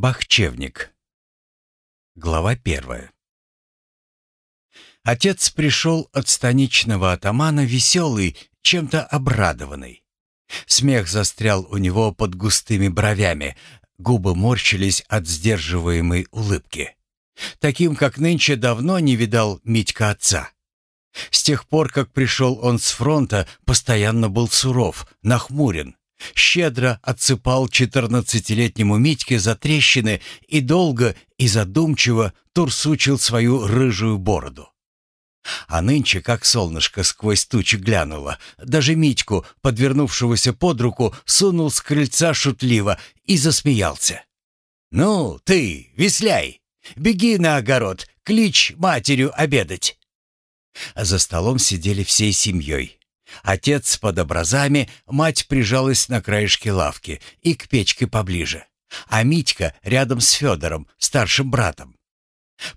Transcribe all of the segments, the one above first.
Бахчевник. Глава первая. Отец пришел от станичного атамана веселый, чем-то обрадованный. Смех застрял у него под густыми бровями, губы морщились от сдерживаемой улыбки. Таким, как нынче, давно не видал Митька отца. С тех пор, как пришел он с фронта, постоянно был суров, нахмурен, щедро отсыпал четырнадцатилетнему Митьке за трещины и долго и задумчиво турсучил свою рыжую бороду. А нынче, как солнышко сквозь тучи глянуло, даже Митьку, подвернувшегося под руку, сунул с крыльца шутливо и засмеялся. «Ну, ты, весляй, беги на огород, клич матерью обедать». За столом сидели всей семьей. Отец под образами, мать прижалась на краешке лавки и к печке поближе, а Митька рядом с Федором, старшим братом.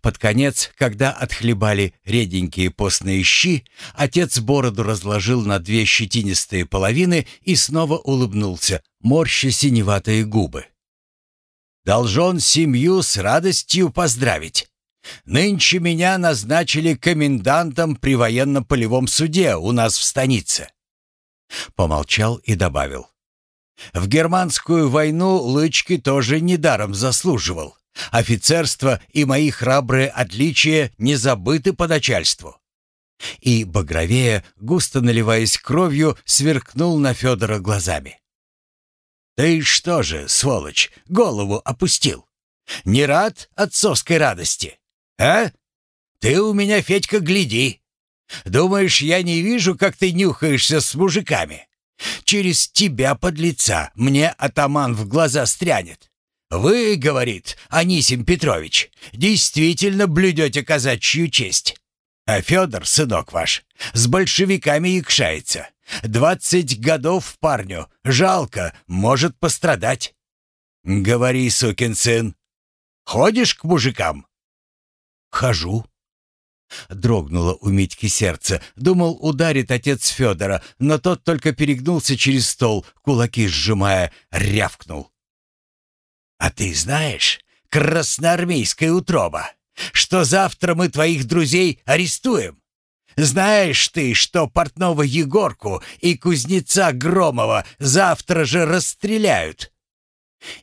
Под конец, когда отхлебали реденькие постные щи, отец бороду разложил на две щетинистые половины и снова улыбнулся, морща синеватые губы. «Должен семью с радостью поздравить. Нынче меня назначили комендантом при военно-полевом суде у нас в станице. Помолчал и добавил. В германскую войну Лычки тоже недаром заслуживал. Офицерство и мои храбрые отличия не забыты по начальству. И багровее, густо наливаясь кровью, сверкнул на Федора глазами. «Ты что же, сволочь, голову опустил? Не рад отцовской радости?» «А? Ты у меня, Федька, гляди. Думаешь, я не вижу, как ты нюхаешься с мужиками? Через тебя, подлеца, мне атаман в глаза стрянет. Вы, — говорит Анисим Петрович, — действительно блюдете казачью честь. А Федор, сынок ваш, с большевиками якшается. Двадцать годов парню, жалко, может пострадать. Говори, сукин сын, ходишь к мужикам?» «Хожу». Дрогнуло у Митьки сердце. Думал, ударит отец Федора, но тот только перегнулся через стол, кулаки сжимая, рявкнул. «А ты знаешь, красноармейская утроба, что завтра мы твоих друзей арестуем? Знаешь ты, что портного Егорку и кузнеца Громова завтра же расстреляют?»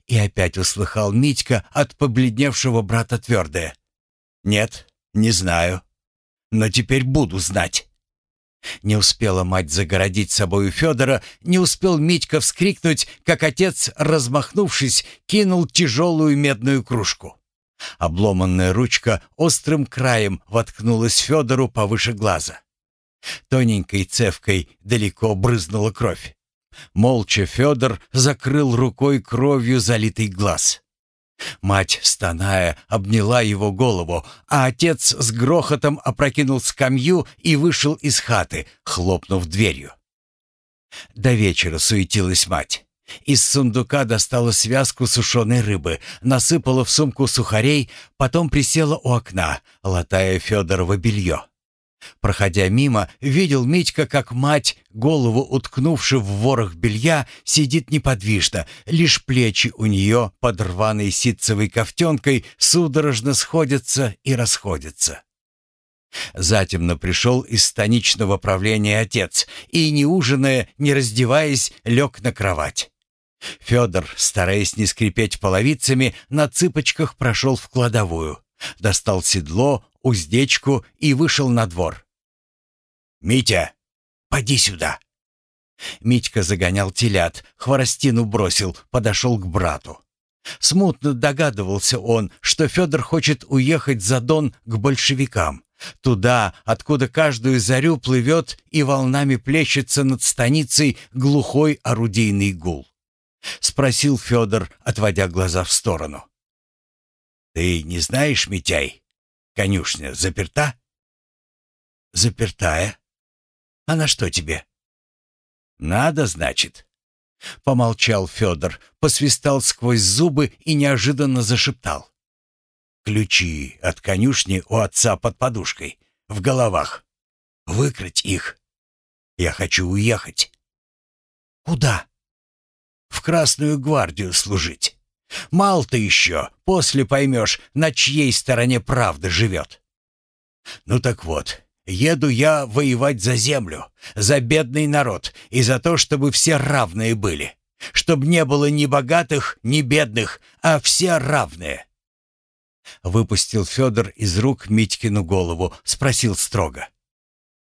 И опять услыхал Митька от побледневшего брата твердое. «Нет, не знаю. Но теперь буду знать». Не успела мать загородить собою Федора, не успел Митька вскрикнуть, как отец, размахнувшись, кинул тяжелую медную кружку. Обломанная ручка острым краем воткнулась Федору повыше глаза. Тоненькой цевкой далеко брызнула кровь. Молча Федор закрыл рукой кровью залитый глаз. Мать, стоная, обняла его голову, а отец с грохотом опрокинул скамью и вышел из хаты, хлопнув дверью. До вечера суетилась мать. Из сундука достала связку сушеной рыбы, насыпала в сумку сухарей, потом присела у окна, латая Федорово белье. Проходя мимо, видел Митька, как мать, голову уткнувши в ворох белья, сидит неподвижно, лишь плечи у нее под рваной ситцевой ковтенкой судорожно сходятся и расходятся. Затемно пришел из станичного правления отец и, не ужиная, не раздеваясь, лег на кровать. Федор, стараясь не скрипеть половицами, на цыпочках прошел в кладовую. Достал седло, уздечку и вышел на двор. «Митя, поди сюда!» Митька загонял телят, хворостину бросил, подошел к брату. Смутно догадывался он, что Федор хочет уехать за Дон к большевикам, туда, откуда каждую зарю плывет и волнами плещется над станицей глухой орудийный гул. Спросил Федор, отводя глаза в сторону. «Ты не знаешь, Митяй, конюшня заперта?» «Запертая. А на что тебе?» «Надо, значит». Помолчал Федор, посвистал сквозь зубы и неожиданно зашептал. «Ключи от конюшни у отца под подушкой, в головах. Выкрыть их. Я хочу уехать». «Куда?» «В Красную гвардию служить. Мал ты еще, после поймешь, на чьей стороне правда живет. Ну так вот, еду я воевать за землю, за бедный народ и за то, чтобы все равные были. Чтоб не было ни богатых, ни бедных, а все равные. Выпустил Федор из рук Митькину голову, спросил строго.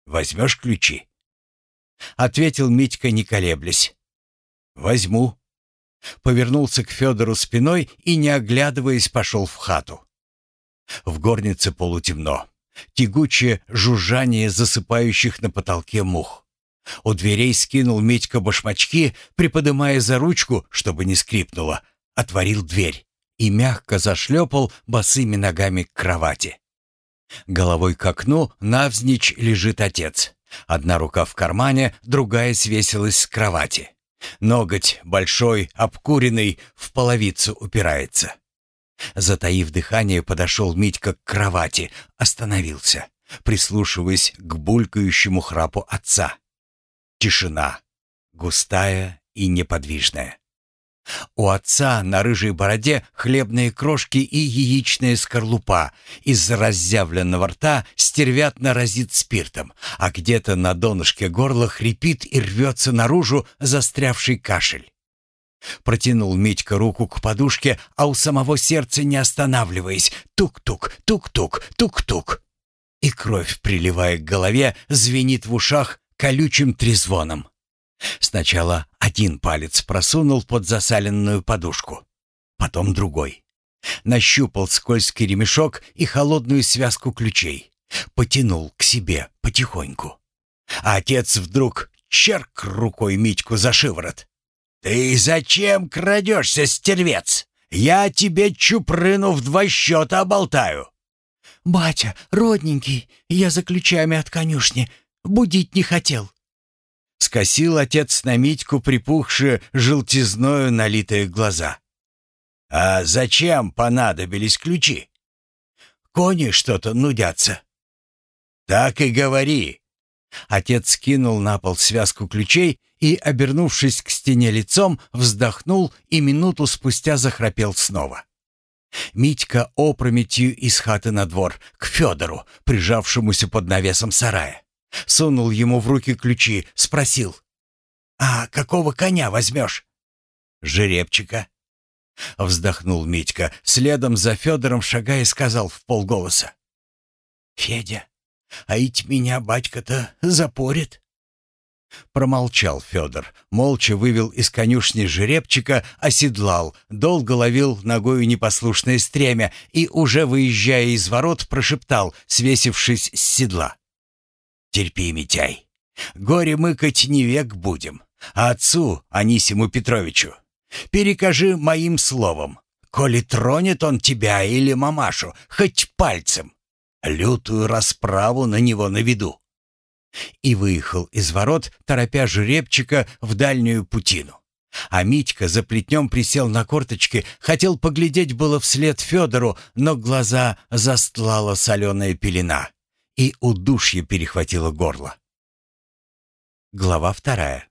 «Возьмешь ключи?» Ответил Митька, не колеблясь. «Возьму». Повернулся к Федору спиной и, не оглядываясь, пошел в хату. В горнице полутемно. Тягучее жужжание засыпающих на потолке мух. У дверей скинул Митька башмачки, приподымая за ручку, чтобы не скрипнуло, отворил дверь и мягко зашлепал босыми ногами к кровати. Головой к окну навзничь лежит отец. Одна рука в кармане, другая свесилась с кровати. Ноготь, большой, обкуренный, в половицу упирается. Затаив дыхание, подошел Митька к кровати, остановился, прислушиваясь к булькающему храпу отца. Тишина, густая и неподвижная. У отца на рыжей бороде хлебные крошки и яичная скорлупа. Из разъявленного рта стервятно разит спиртом, а где-то на донышке горла хрипит и рвется наружу застрявший кашель. Протянул Митька руку к подушке, а у самого сердца не останавливаясь, тук-тук, тук-тук, тук-тук. И кровь, приливая к голове, звенит в ушах колючим трезвоном. Сначала один палец просунул под засаленную подушку, потом другой. Нащупал скользкий ремешок и холодную связку ключей. Потянул к себе потихоньку. А отец вдруг черк рукой Митьку за шиворот. «Ты зачем крадешься, стервец? Я тебе чупрыну в два счета оболтаю!» «Батя, родненький, я за ключами от конюшни. Будить не хотел. Скосил отец на Митьку припухшие желтизною налитые глаза. «А зачем понадобились ключи?» «Кони что-то нудятся». «Так и говори». Отец скинул на пол связку ключей и, обернувшись к стене лицом, вздохнул и минуту спустя захрапел снова. Митька опрометью из хаты на двор, к Федору, прижавшемуся под навесом сарая. Сунул ему в руки ключи, спросил. «А какого коня возьмешь?» «Жеребчика». Вздохнул Митька, следом за Федором шагая сказал в полголоса. «Федя, а ведь меня батька-то запорит». Промолчал Федор, молча вывел из конюшни жеребчика, оседлал, долго ловил ногою непослушное стремя и, уже выезжая из ворот, прошептал, свесившись с седла. Терпи, Митяй. Горе мыкать не век будем. А отцу, Анисиму Петровичу, перекажи моим словом. Коли тронет он тебя или мамашу, хоть пальцем, лютую расправу на него наведу. И выехал из ворот, торопя жеребчика в дальнюю путину. А Митька за плетнем присел на корточки, хотел поглядеть было вслед Федору, но глаза застлала соленая пелена и удушье перехватило горло. Глава вторая.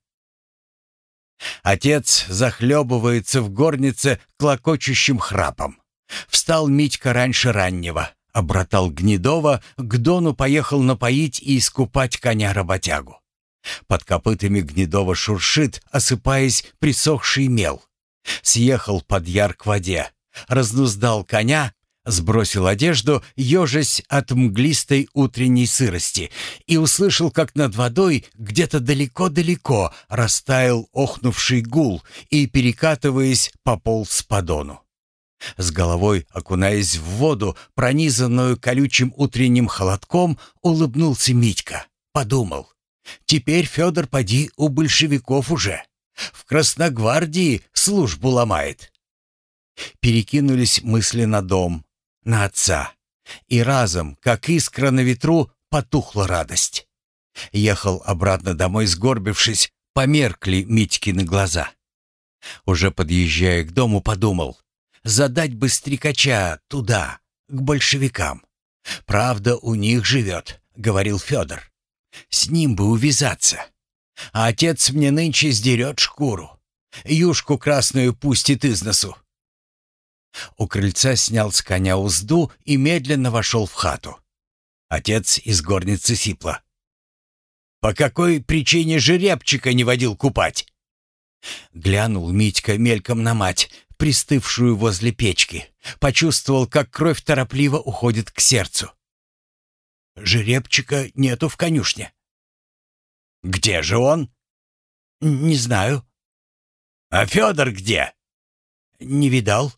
Отец захлебывается в горнице клокочущим храпом. Встал Митька раньше раннего, обратал Гнедова, к Дону поехал напоить и искупать коня-работягу. Под копытами Гнедова шуршит, осыпаясь присохший мел. Съехал под яр к воде, разнуздал коня, Сбросил одежду, ежась от мглистой утренней сырости, и услышал, как над водой где-то далеко-далеко растаял охнувший гул и, перекатываясь, пополз по дону. С головой, окунаясь в воду, пронизанную колючим утренним холодком, улыбнулся Митька. Подумал. Теперь Федор поди у большевиков уже. В Красногвардии службу ломает. Перекинулись мысли на дом, на отца. И разом, как искра на ветру, потухла радость. Ехал обратно домой, сгорбившись, померкли Митькины глаза. Уже подъезжая к дому, подумал, задать бы стрекача туда, к большевикам. Правда, у них живет, говорил Федор. С ним бы увязаться. А отец мне нынче сдерет шкуру. Юшку красную пустит из носу. У крыльца снял с коня узду и медленно вошел в хату. Отец из горницы сипла. «По какой причине жеребчика не водил купать?» Глянул Митька мельком на мать, пристывшую возле печки. Почувствовал, как кровь торопливо уходит к сердцу. «Жеребчика нету в конюшне». «Где же он?» «Не знаю». «А Федор где?» «Не видал».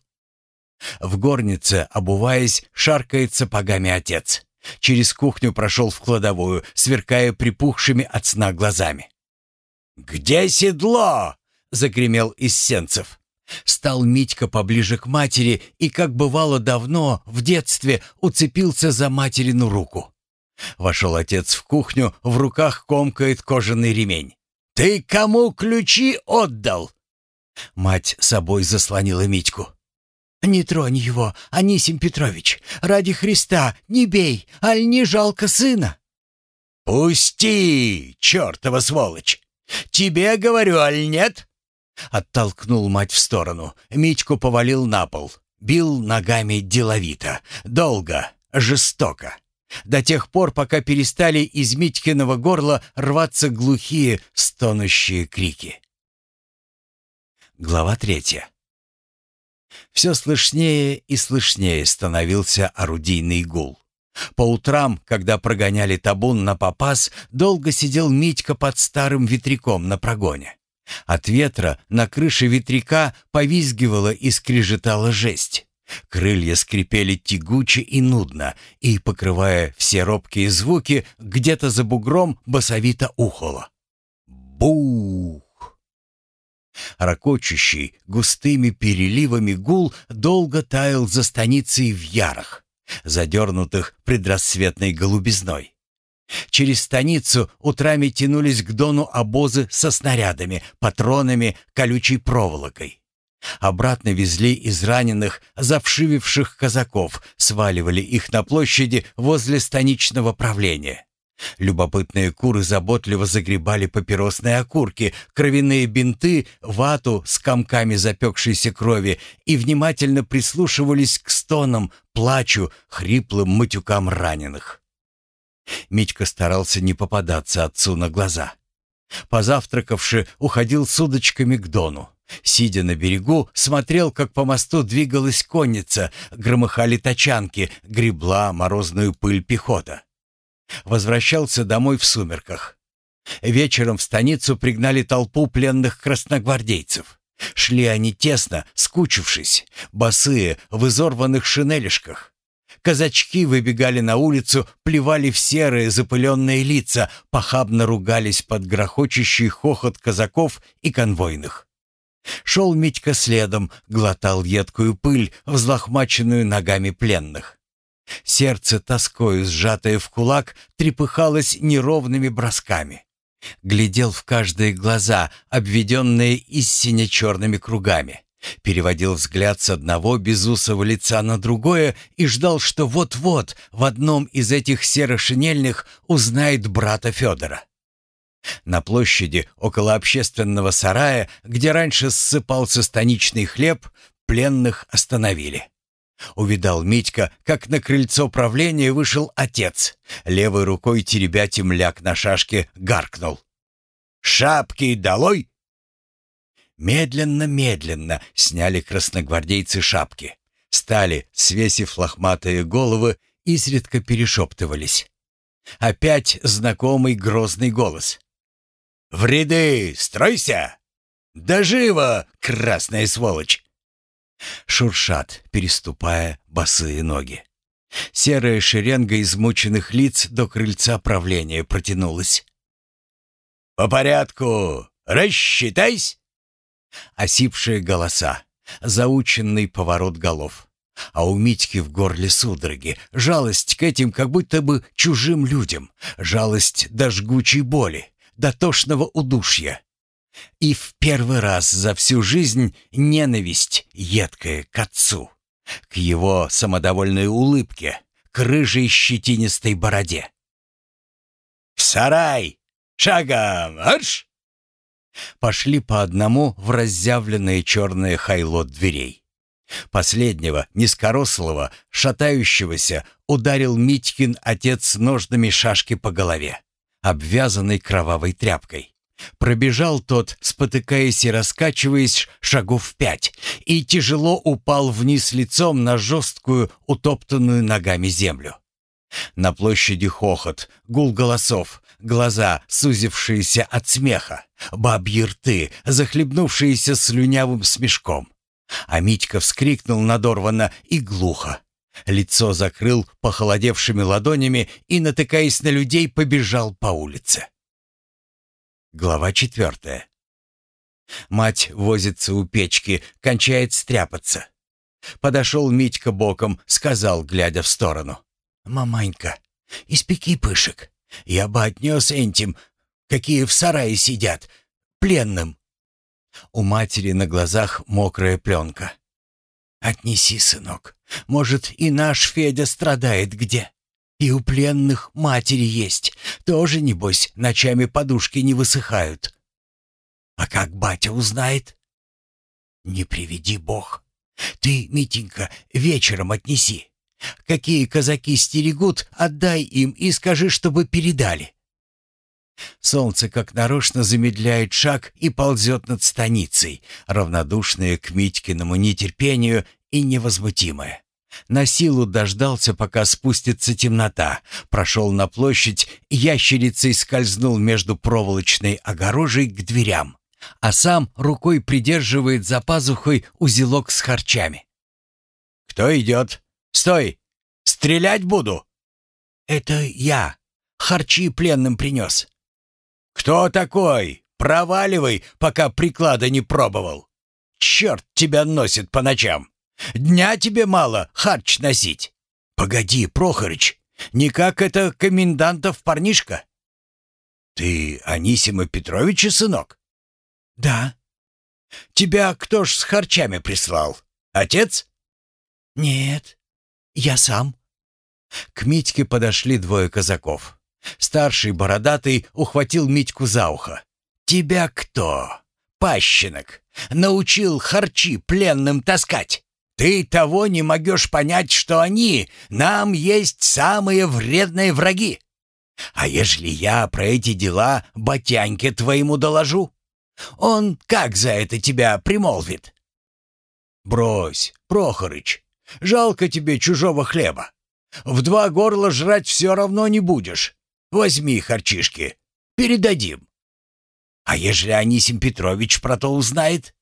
В горнице, обуваясь, шаркает сапогами отец. Через кухню прошел в кладовую, сверкая припухшими от сна глазами. «Где седло?» — загремел из сенцев. Стал Митька поближе к матери и, как бывало давно, в детстве, уцепился за материну руку. Вошел отец в кухню, в руках комкает кожаный ремень. «Ты кому ключи отдал?» Мать собой заслонила Митьку. «Не тронь его, Анисим Петрович! Ради Христа, не бей, аль не жалко сына!» «Пусти, чертова сволочь! Тебе говорю, аль нет?» Оттолкнул мать в сторону. Митьку повалил на пол. Бил ногами деловито, долго, жестоко. До тех пор, пока перестали из Митькиного горла рваться глухие, стонущие крики. Глава третья. Все слышнее и слышнее становился орудийный гул. По утрам, когда прогоняли табун на попас, долго сидел Митька под старым ветряком на прогоне. От ветра на крыше ветряка повизгивала и скрежетала жесть. Крылья скрипели тягуче и нудно, и, покрывая все робкие звуки, где-то за бугром басовито ухало. Бух! Рокочущий, густыми переливами гул долго таял за станицей в ярах, задернутых предрассветной голубизной. Через станицу утрами тянулись к дону обозы со снарядами, патронами, колючей проволокой. Обратно везли израненных, завшививших казаков, сваливали их на площади возле станичного правления. Любопытные куры заботливо загребали папиросные окурки, кровяные бинты, вату с комками запекшейся крови и внимательно прислушивались к стонам, плачу, хриплым матюкам раненых. Митька старался не попадаться отцу на глаза. Позавтракавши, уходил с удочками к Дону. Сидя на берегу, смотрел, как по мосту двигалась конница, громыхали тачанки, гребла морозную пыль пехота. Возвращался домой в сумерках. Вечером в станицу пригнали толпу пленных красногвардейцев. Шли они тесно, скучившись, босые, в изорванных шинелишках. Казачки выбегали на улицу, плевали в серые запыленные лица, похабно ругались под грохочущий хохот казаков и конвойных. Шел Митька следом, глотал едкую пыль, взлохмаченную ногами пленных. Сердце, тоскою сжатое в кулак, трепыхалось неровными бросками. Глядел в каждые глаза, обведенные истине черными кругами. Переводил взгляд с одного безусого лица на другое и ждал, что вот-вот в одном из этих серо-шинельных узнает брата Федора. На площади около общественного сарая, где раньше ссыпался станичный хлеб, пленных остановили. Увидал Митька, как на крыльцо правления вышел отец. Левой рукой теребя темляк на шашке гаркнул. «Шапки долой!» Медленно-медленно сняли красногвардейцы шапки. Стали, свесив лохматые головы, изредка перешептывались. Опять знакомый грозный голос. «В ряды! Стройся! Да живо, красная сволочь!» Шуршат, переступая босые ноги. Серая шеренга измученных лиц до крыльца правления протянулась. «По порядку! Рассчитайся!» Осипшие голоса, заученный поворот голов. А у Митьки в горле судороги, жалость к этим как будто бы чужим людям, жалость до жгучей боли, до тошного удушья. И в первый раз за всю жизнь ненависть едкая к отцу, к его самодовольной улыбке, к рыжей щетинистой бороде. «В сарай! Шагом! Арш!» Пошли по одному в разъявленное черное хайло дверей. Последнего, низкорослого, шатающегося, ударил Митькин отец ножными шашки по голове, обвязанной кровавой тряпкой. Пробежал тот, спотыкаясь и раскачиваясь, шагов пять, и тяжело упал вниз лицом на жесткую, утоптанную ногами землю. На площади хохот, гул голосов, глаза, сузившиеся от смеха, бабьи рты, захлебнувшиеся слюнявым смешком. А Митька вскрикнул надорвано и глухо. Лицо закрыл похолодевшими ладонями и, натыкаясь на людей, побежал по улице. Глава четвертая. Мать возится у печки, кончает стряпаться. Подошел Митька боком, сказал, глядя в сторону. «Маманька, испеки пышек. Я бы отнес этим, какие в сарае сидят, пленным». У матери на глазах мокрая пленка. «Отнеси, сынок. Может, и наш Федя страдает где. И у пленных матери есть. Тоже, небось, ночами подушки не высыхают. А как батя узнает? Не приведи бог. Ты, Митенька, вечером отнеси. Какие казаки стерегут, отдай им и скажи, чтобы передали. Солнце как нарочно замедляет шаг и ползет над станицей, равнодушное к Митькиному нетерпению и невозмутимое. На силу дождался, пока спустится темнота, прошел на площадь, ящерицей скользнул между проволочной огорожей к дверям, а сам рукой придерживает за пазухой узелок с харчами. «Кто идет? Стой! Стрелять буду!» «Это я. Харчи пленным принес». «Кто такой? Проваливай, пока приклада не пробовал. Черт тебя носит по ночам!» Дня тебе мало харч носить. Погоди, Прохорыч, не как это комендантов парнишка? Ты Анисима Петровича сынок? Да. Тебя кто ж с харчами прислал? Отец? Нет, я сам. К Митьке подошли двое казаков. Старший бородатый ухватил Митьку за ухо. «Тебя кто? Пащенок! Научил харчи пленным таскать!» Ты того не могешь понять, что они нам есть самые вредные враги. А ежели я про эти дела батяньке твоему доложу, он как за это тебя примолвит? Брось, Прохорыч, жалко тебе чужого хлеба. В два горла жрать все равно не будешь. Возьми харчишки, передадим. А ежели Анисим Петрович про то узнает?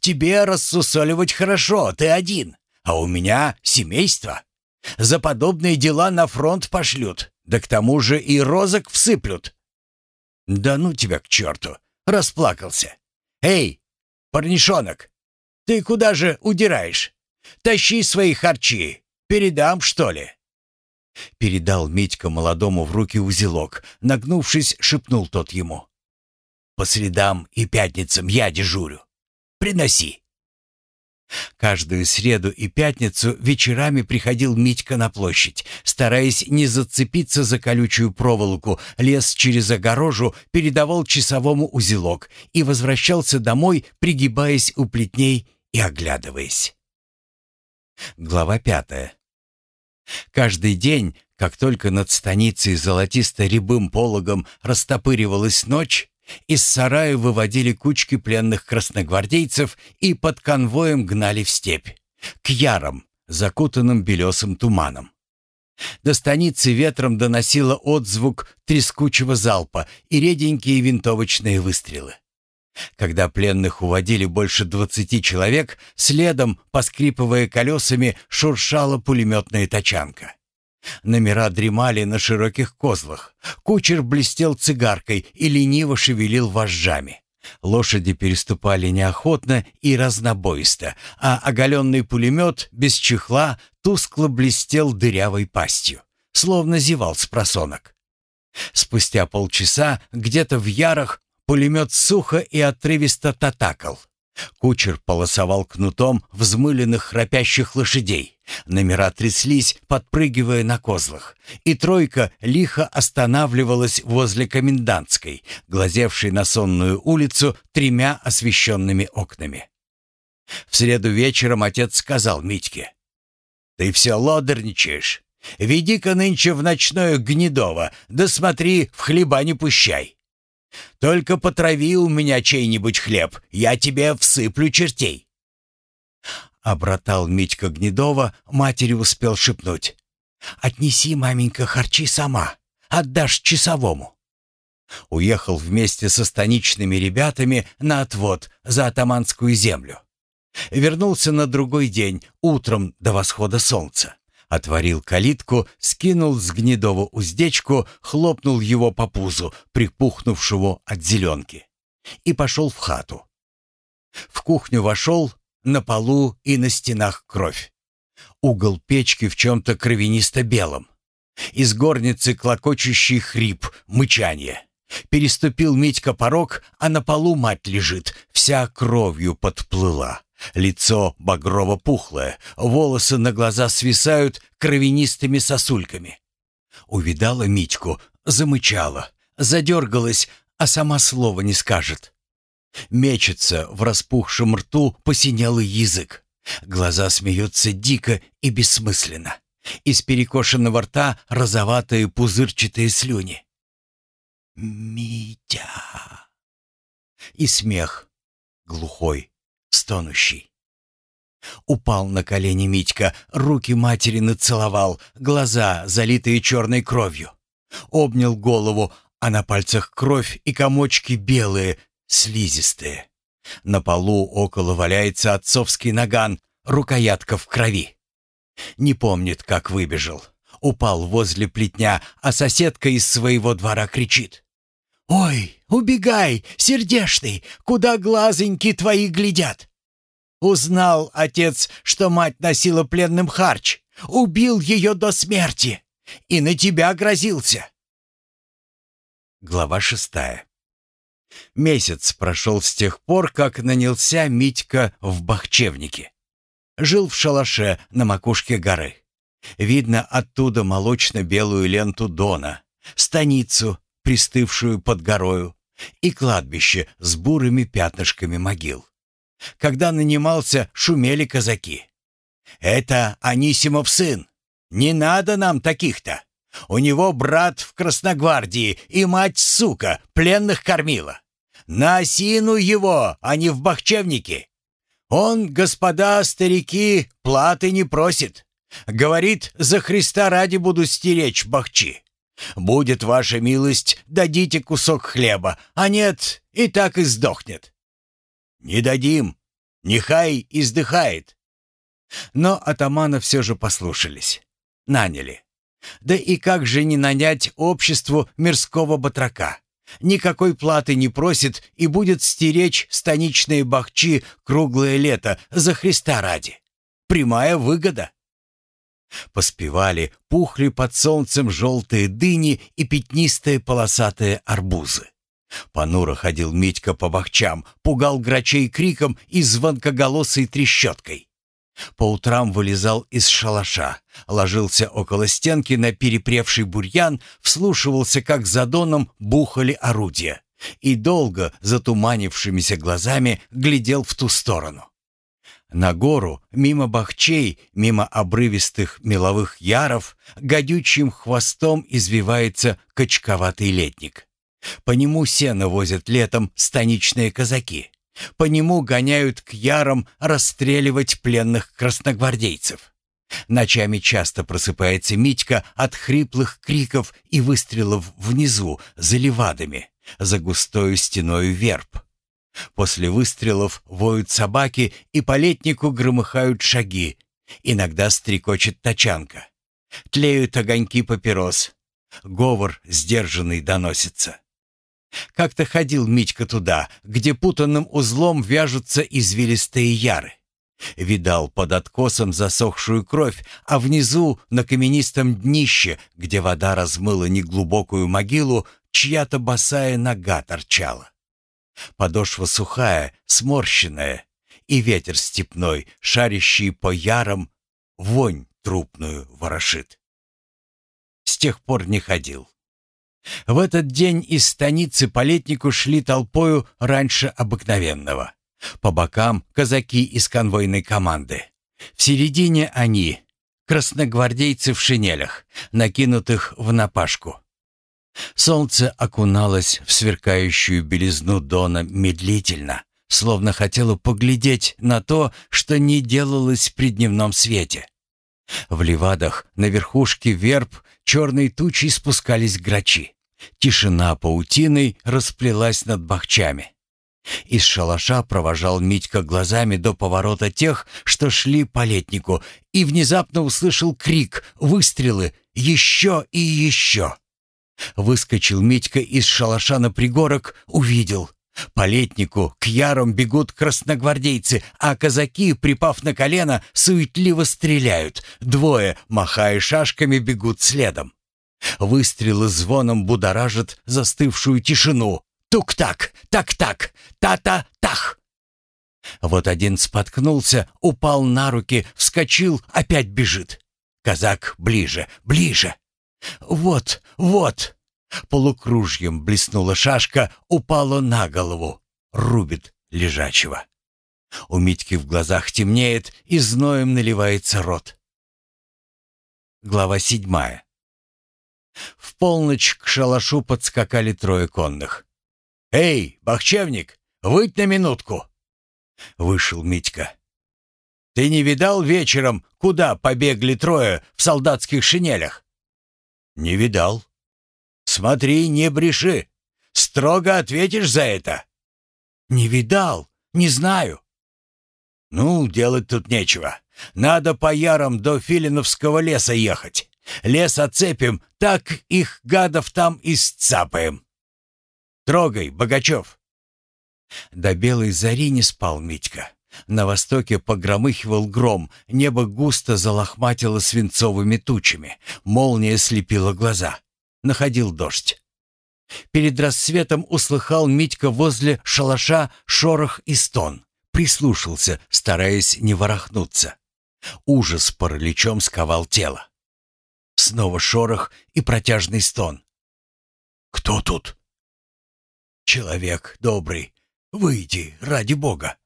Тебе рассусоливать хорошо, ты один, а у меня семейство. За подобные дела на фронт пошлют, да к тому же и розок всыплют. Да ну тебя к черту, расплакался. Эй, парнишонок, ты куда же удираешь? Тащи свои харчи, передам, что ли?» Передал Митька молодому в руки узелок, нагнувшись, шепнул тот ему. «По средам и пятницам я дежурю. Приноси». Каждую среду и пятницу вечерами приходил Митька на площадь, стараясь не зацепиться за колючую проволоку, лез через огорожу, передавал часовому узелок и возвращался домой, пригибаясь у плетней и оглядываясь. Глава пятая. Каждый день, как только над станицей золотисто-рябым пологом растопыривалась ночь, из сарая выводили кучки пленных красногвардейцев и под конвоем гнали в степь, к ярам, закутанным белесым туманом. До станицы ветром доносило отзвук трескучего залпа и реденькие винтовочные выстрелы. Когда пленных уводили больше двадцати человек, следом, поскрипывая колесами, шуршала пулеметная тачанка. Номера дремали на широких козлах. Кучер блестел цигаркой и лениво шевелил вожжами. Лошади переступали неохотно и разнобоисто, а оголенный пулемет без чехла тускло блестел дырявой пастью, словно зевал с просонок. Спустя полчаса где-то в ярах пулемет сухо и отрывисто татакал. Кучер полосовал кнутом взмыленных храпящих лошадей. Номера тряслись, подпрыгивая на козлах, и тройка лихо останавливалась возле комендантской, глазевшей на сонную улицу тремя освещенными окнами. В среду вечером отец сказал Митьке. «Ты все лодерничаешь. Веди-ка нынче в ночное Гнедово, да смотри, в хлеба не пущай. Только потрави у меня чей-нибудь хлеб, я тебе всыплю чертей». Обратал Митька Гнедова, матери успел шепнуть. «Отнеси, маменька, харчи сама, отдашь часовому». Уехал вместе со станичными ребятами на отвод за атаманскую землю. Вернулся на другой день, утром до восхода солнца. Отворил калитку, скинул с гнедого уздечку, хлопнул его по пузу, припухнувшего от зеленки, и пошел в хату. В кухню вошел, на полу и на стенах кровь. Угол печки в чем-то кровянисто-белом. Из горницы клокочущий хрип, мычание. Переступил Митька порог, а на полу мать лежит, вся кровью подплыла. Лицо багрово-пухлое, волосы на глаза свисают кровянистыми сосульками. Увидала Митьку, замычала, задергалась, а сама слова не скажет. Мечется в распухшем рту посинелый язык. Глаза смеются дико и бессмысленно. Из перекошенного рта розоватые пузырчатые слюни. «Митя!» И смех, глухой, стонущий. Упал на колени Митька, руки матери нацеловал, глаза, залитые черной кровью. Обнял голову, а на пальцах кровь и комочки белые, слизистые. На полу около валяется отцовский наган, рукоятка в крови. Не помнит, как выбежал. Упал возле плетня, а соседка из своего двора кричит. «Ой, убегай, сердешный, куда глазоньки твои глядят?» Узнал отец, что мать носила пленным харч, убил ее до смерти и на тебя грозился. Глава шестая. Месяц прошел с тех пор, как нанялся Митька в Бахчевнике. Жил в шалаше на макушке горы. Видно оттуда молочно-белую ленту Дона, станицу, пристывшую под горою, и кладбище с бурыми пятнышками могил. Когда нанимался, шумели казаки. «Это Анисимов сын! Не надо нам таких-то! У него брат в Красногвардии и мать, сука, пленных кормила! На осину его, а не в бахчевнике! Он, господа старики, платы не просит!» Говорит, за Христа ради буду стеречь бахчи. Будет ваша милость, дадите кусок хлеба, а нет, и так и сдохнет. Не дадим, нехай издыхает. Но атамана все же послушались, наняли. Да и как же не нанять обществу мирского батрака? Никакой платы не просит и будет стеречь станичные бахчи круглое лето за Христа ради. Прямая выгода. Поспевали, пухли под солнцем желтые дыни и пятнистые полосатые арбузы. Понуро ходил Митька по бахчам, пугал грачей криком и звонкоголосой трещоткой. По утрам вылезал из шалаша, ложился около стенки на перепревший бурьян, вслушивался, как за доном бухали орудия, и долго, затуманившимися глазами, глядел в ту сторону. На гору, мимо бахчей, мимо обрывистых меловых яров, гадючим хвостом извивается качковатый летник. По нему сено возят летом станичные казаки. По нему гоняют к ярам расстреливать пленных красногвардейцев. Ночами часто просыпается Митька от хриплых криков и выстрелов внизу, за левадами, за густою стеною верб. После выстрелов воют собаки, и по летнику громыхают шаги. Иногда стрекочет тачанка. Тлеют огоньки папирос. Говор сдержанный доносится. Как-то ходил Митька туда, где путанным узлом вяжутся извилистые яры. Видал под откосом засохшую кровь, а внизу, на каменистом днище, где вода размыла неглубокую могилу, чья-то босая нога торчала. Подошва сухая, сморщенная, и ветер степной, шарящий по ярам, вонь трупную ворошит. С тех пор не ходил. В этот день из станицы по летнику шли толпою раньше обыкновенного. По бокам казаки из конвойной команды. В середине они, красногвардейцы в шинелях, накинутых в напашку. Солнце окуналось в сверкающую белизну дона медлительно, словно хотело поглядеть на то, что не делалось при дневном свете. В левадах на верхушке верб черной тучей спускались грачи. Тишина паутиной расплелась над бахчами. Из шалаша провожал Митька глазами до поворота тех, что шли по летнику, и внезапно услышал крик, выстрелы, еще и еще. Выскочил Митька из шалаша на пригорок, увидел. По летнику к ярам бегут красногвардейцы, а казаки, припав на колено, суетливо стреляют. Двое, махая шашками, бегут следом. Выстрелы звоном будоражат застывшую тишину. Тук-так, так-так, та-та-тах. Вот один споткнулся, упал на руки, вскочил, опять бежит. Казак ближе, ближе. Вот, вот. Полукружьем блеснула шашка, упала на голову. Рубит лежачего. У Митьки в глазах темнеет, и зноем наливается рот. Глава седьмая. В полночь к шалашу подскакали трое конных. «Эй, бахчевник, выйдь на минутку!» Вышел Митька. «Ты не видал вечером, куда побегли трое в солдатских шинелях?» «Не видал». «Смотри, не бреши. Строго ответишь за это». «Не видал, не знаю». «Ну, делать тут нечего. Надо по ярам до Филиновского леса ехать. Лес оцепим, так их гадов там и сцапаем. Трогай, Богачев!» До белой зари не спал Митька. На востоке погромыхивал гром, небо густо залохматило свинцовыми тучами, молния слепила глаза. Находил дождь. Перед рассветом услыхал Митька возле шалаша шорох и стон. Прислушался, стараясь не ворохнуться. Ужас параличом сковал тело. Снова шорох и протяжный стон. «Кто тут?» «Человек добрый, выйди, ради Бога!»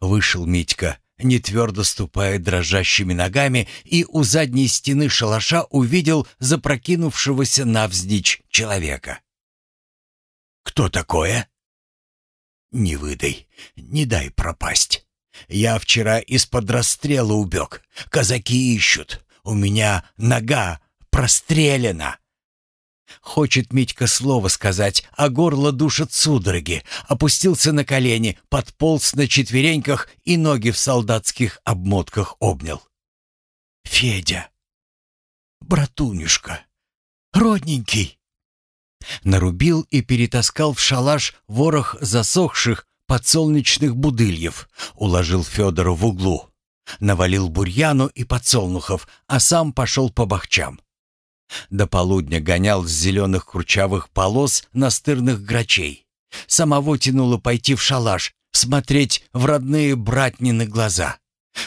Вышел Митька, не твердо ступая дрожащими ногами, и у задней стены шалаша увидел запрокинувшегося навзничь человека. «Кто такое?» «Не выдай, не дай пропасть. Я вчера из-под расстрела убег. Казаки ищут. У меня нога прострелена». Хочет Митька слово сказать, а горло душит судороги. Опустился на колени, подполз на четвереньках и ноги в солдатских обмотках обнял. «Федя! Братунюшка! Родненький!» Нарубил и перетаскал в шалаш ворох засохших подсолнечных будыльев, уложил Федора в углу, навалил бурьяну и подсолнухов, а сам пошел по бахчам. До полудня гонял с зеленых курчавых полос настырных грачей. Самого тянуло пойти в шалаш, смотреть в родные братнины глаза.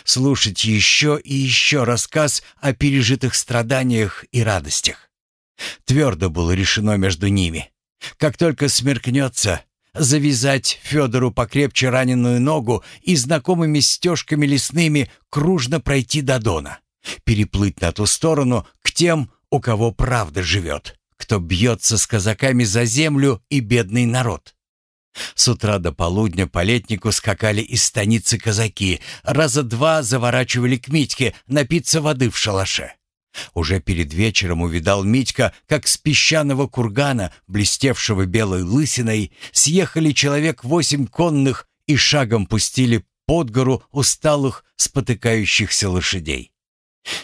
Слушать еще и еще рассказ о пережитых страданиях и радостях. Твердо было решено между ними. Как только смеркнется, завязать Федору покрепче раненую ногу и знакомыми стежками лесными кружно пройти до Дона. Переплыть на ту сторону к тем, у кого правда живет, кто бьется с казаками за землю и бедный народ. С утра до полудня по летнику скакали из станицы казаки, раза два заворачивали к Митьке напиться воды в шалаше. Уже перед вечером увидал Митька, как с песчаного кургана, блестевшего белой лысиной, съехали человек восемь конных и шагом пустили под гору усталых, спотыкающихся лошадей.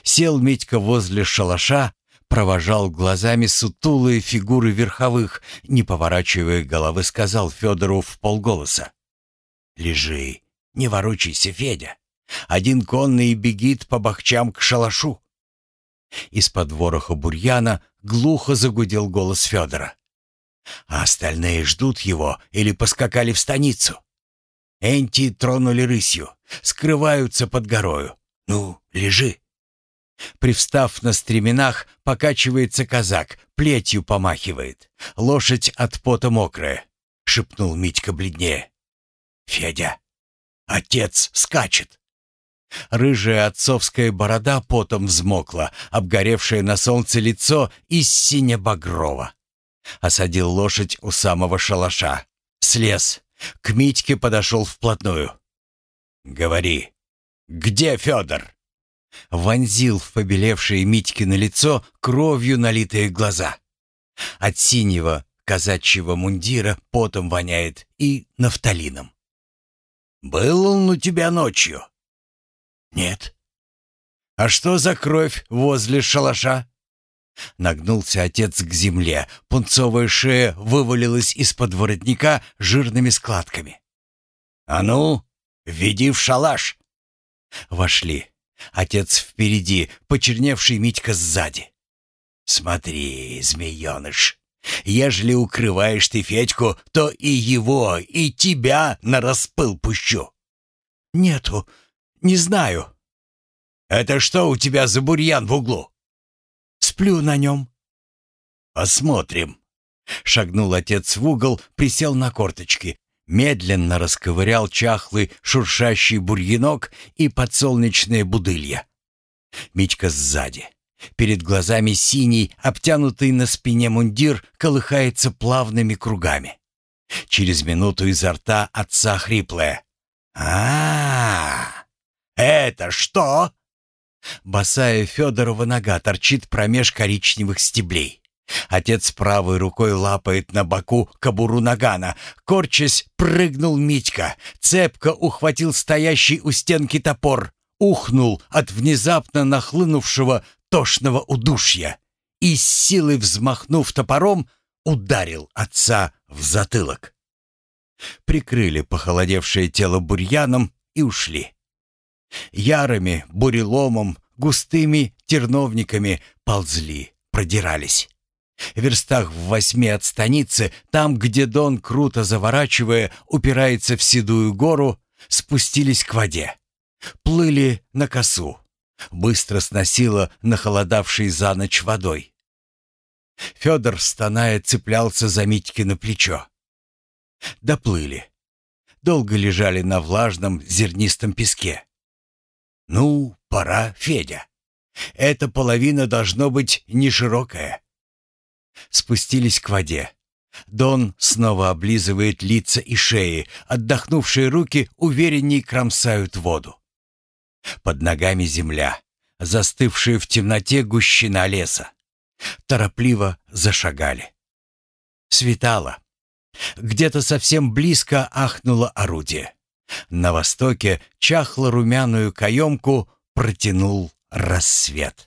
Сел Митька возле шалаша, провожал глазами сутулые фигуры верховых, не поворачивая головы, сказал Федору в полголоса. «Лежи, не ворочайся, Федя. Один конный бегит по бахчам к шалашу». Из-под вороха бурьяна глухо загудел голос Федора. А остальные ждут его или поскакали в станицу. Энти тронули рысью, скрываются под горою. Ну, лежи. Привстав на стременах, покачивается казак, плетью помахивает. Лошадь от пота мокрая, — шепнул Митька бледнее. Федя, отец скачет. Рыжая отцовская борода потом взмокла, обгоревшее на солнце лицо из сине-багрова. Осадил лошадь у самого шалаша. Слез. К Митьке подошел вплотную. «Говори, где Федор?» Вонзил в побелевшее Митькино лицо кровью налитые глаза. От синего казачьего мундира потом воняет и нафталином. «Был он у тебя ночью?» «Нет». «А что за кровь возле шалаша?» Нагнулся отец к земле. Пунцовая шея вывалилась из-под воротника жирными складками. «А ну, веди в шалаш!» Вошли. Отец впереди, почерневший Митька сзади. «Смотри, змееныш, ежели укрываешь ты Федьку, то и его, и тебя на распыл пущу». «Нету, не знаю». «Это что у тебя за бурьян в углу?» Сплю на нем». «Посмотрим». Шагнул отец в угол, присел на корточки, медленно расковырял чахлый шуршащий бурьянок и подсолнечное будылья. Мичка сзади. Перед глазами синий, обтянутый на спине мундир, колыхается плавными кругами. Через минуту изо рта отца хриплое. -а, -а Это что?» Босая Федорова нога торчит промеж коричневых стеблей. Отец правой рукой лапает на боку кобуру нагана. Корчась, прыгнул Митька. Цепко ухватил стоящий у стенки топор. Ухнул от внезапно нахлынувшего тошного удушья. И с силой взмахнув топором, ударил отца в затылок. Прикрыли похолодевшее тело бурьяном и ушли. Ярами, буреломом, густыми терновниками ползли, продирались. В верстах в восьми от станицы, там, где Дон, круто заворачивая, упирается в седую гору, спустились к воде. Плыли на косу. Быстро сносило нахолодавшей за ночь водой. Федор, стоная, цеплялся за Митькино плечо. Доплыли. Долго лежали на влажном зернистом песке. «Ну, пора, Федя. Эта половина должно быть не широкая». Спустились к воде. Дон снова облизывает лица и шеи, отдохнувшие руки уверенней кромсают воду. Под ногами земля, застывшая в темноте гущина леса. Торопливо зашагали. Светало. Где-то совсем близко ахнуло орудие. На востоке чахло-румяную каемку протянул рассвет.